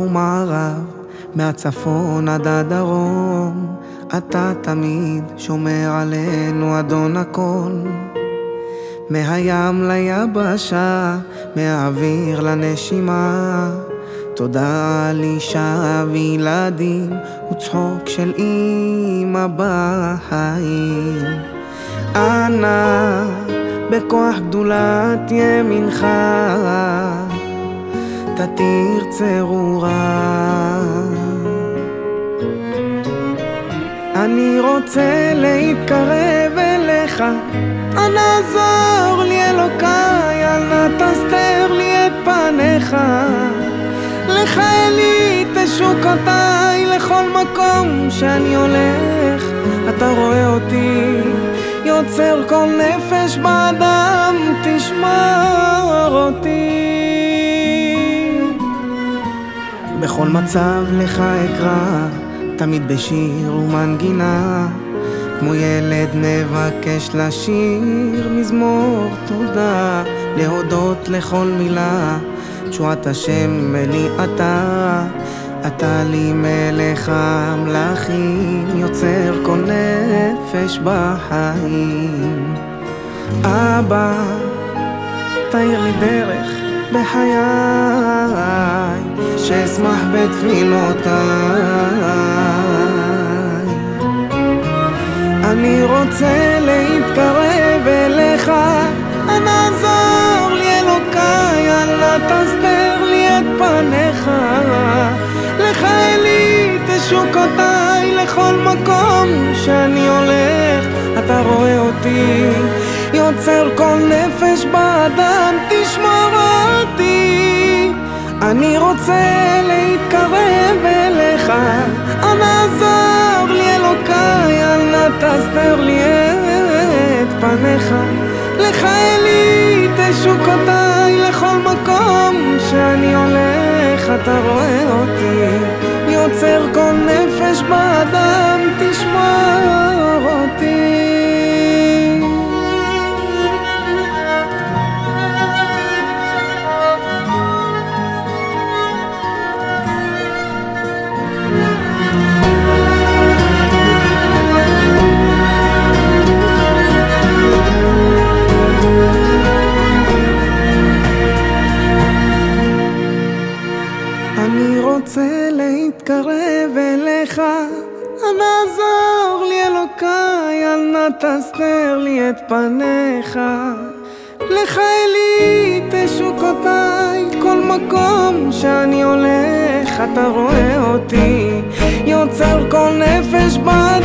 ומערב, מהצפון עד הדרום, אתה תמיד שומר עלינו, אדון הכל. מהים ליבשה, מהאוויר לנשימה, תודה על אישה וילדים, וצחוק של אימא בחיים. אנא, בכוח גדולת ימינך, תתיר צרורה. אני רוצה להתקרב אליך, אנא עזור לי אלוקיי, אל תסתר לי את פניך. לך אלי תשוקותיי לכל מקום שאני הולך, אתה רואה אותי יוצר כל נפש באדם, בכל מצב לך אקרא, תמיד בשיר ומנגינה, כמו ילד מבקש לשיר מזמור תודה, להודות לכל מילה, תשועת השם אלי אתה, אתה לי מלך המלכים, יוצר כל נפש בחיים. אבא, תאיר לי דרך בחיי, שאשמח בתפילותיי. אני רוצה להתקרב אליך, אנא עזור לי אלוקיי, אל נא תסתר לי את פניך. לך אלי תשוקותיי לכל מקום שאני הולך, אתה רואה אותי יוצר כל נפש באדם, תשמור. אני רוצה להתקרב אליך, אנא עזור לי אלוקיי, אל נא תסתר לי את פניך. לך אלי תשוקותיי לכל מקום שאני הולך, אתה רואה אותי יוצר כל נפש באדם, תשמור רוצה להתקרב אליך, אנא עזור לי אלוקיי, אל נא תסתר לי את פניך. לך אלי תשוקותיי, כל מקום שאני הולך, אתה רואה אותי, יוצר כל נפש אותי.